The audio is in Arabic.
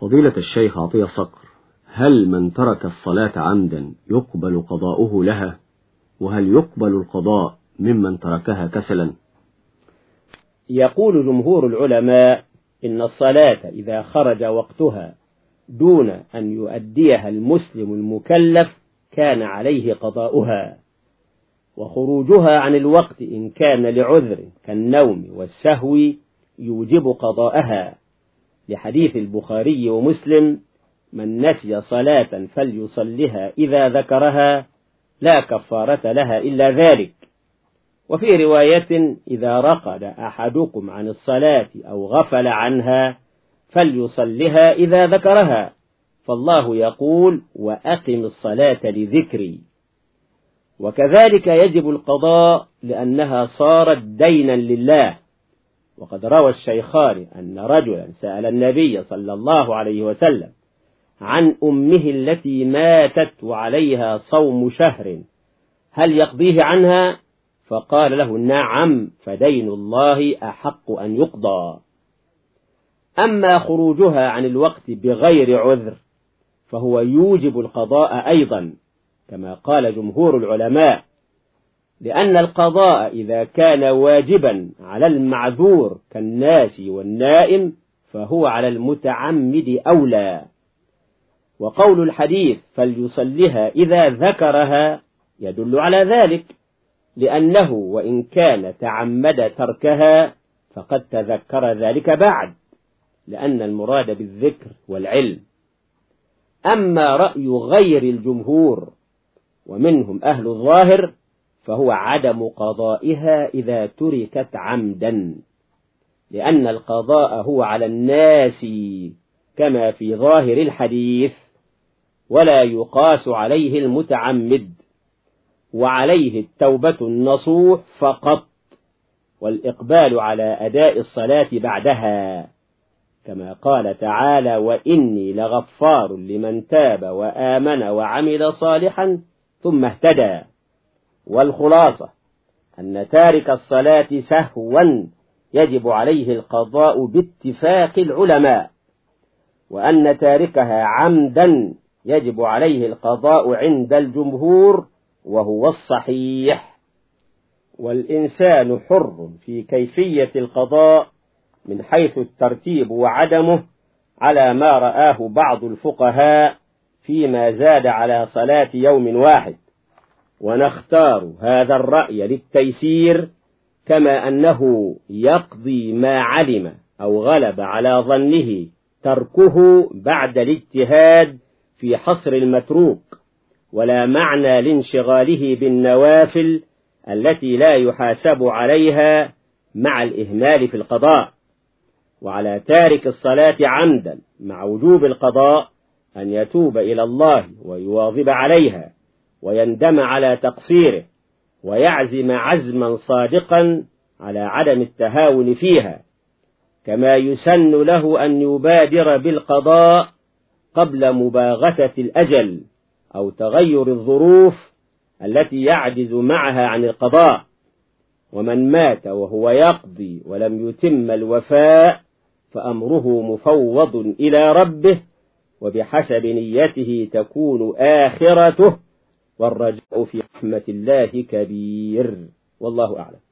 فضيلة الشيخ عطية صقر هل من ترك الصلاة عمدا يقبل قضاؤه لها؟ وهل يقبل القضاء ممن تركها كسلا؟ يقول جمهور العلماء إن الصلاة إذا خرج وقتها دون أن يؤديها المسلم المكلف كان عليه قضاؤها وخروجها عن الوقت إن كان لعذر كالنوم والسهو يوجب قضاءها. لحديث البخاري ومسلم من نسي صلاة فليصلها إذا ذكرها لا كفارة لها إلا ذلك. وفي رواية إذا رقد أحدكم عن الصلاة أو غفل عنها فليصلها إذا ذكرها. فالله يقول وأقم الصلاة لذكري. وكذلك يجب القضاء لأنها صارت دينا لله. وقد روى الشيخان أن رجلا سأل النبي صلى الله عليه وسلم عن أمه التي ماتت وعليها صوم شهر هل يقضيه عنها؟ فقال له نعم فدين الله أحق أن يقضى. أما خروجها عن الوقت بغير عذر فهو يوجب القضاء أيضا كما قال جمهور العلماء. لأن القضاء إذا كان واجبا على المعذور كالناس والنائم فهو على المتعمد أولى. وقول الحديث فليصلها إذا ذكرها يدل على ذلك لأنه وإن كان تعمد تركها فقد تذكر ذلك بعد لأن المراد بالذكر والعلم. أما رأي غير الجمهور ومنهم أهل الظاهر فهو عدم قضائها إذا تركت عمدا لأن القضاء هو على الناس كما في ظاهر الحديث ولا يقاس عليه المتعمد وعليه التوبة النصوح فقط والإقبال على أداء الصلاة بعدها كما قال تعالى وإني لغفار لمن تاب وآمن وعمل صالحا ثم اهتدى والخلاصة أن تارك الصلاة سهوا يجب عليه القضاء باتفاق العلماء وأن تاركها عمدا يجب عليه القضاء عند الجمهور وهو الصحيح. والإنسان حر في كيفية القضاء من حيث الترتيب وعدمه على ما رآه بعض الفقهاء فيما زاد على صلاة يوم واحد. ونختار هذا الرأي للتيسير كما أنه يقضي ما علم أو غلب على ظنه تركه بعد الاجتهاد في حصر المتروك ولا معنى لانشغاله بالنوافل التي لا يحاسب عليها مع الإهمال في القضاء. وعلى تارك الصلاة عمدا مع وجوب القضاء أن يتوب إلى الله ويواظب عليها. ويندم على تقصيره ويعزم عزما صادقا على عدم التهاون فيها كما يسن له أن يبادر بالقضاء قبل مباغتة الأجل أو تغير الظروف التي يعجز معها عن القضاء. ومن مات وهو يقضي ولم يتم الوفاء فأمره مفوض إلى ربه وبحسب نيته تكون آخرته والرجاء في رحمة الله كبير. والله أعلم.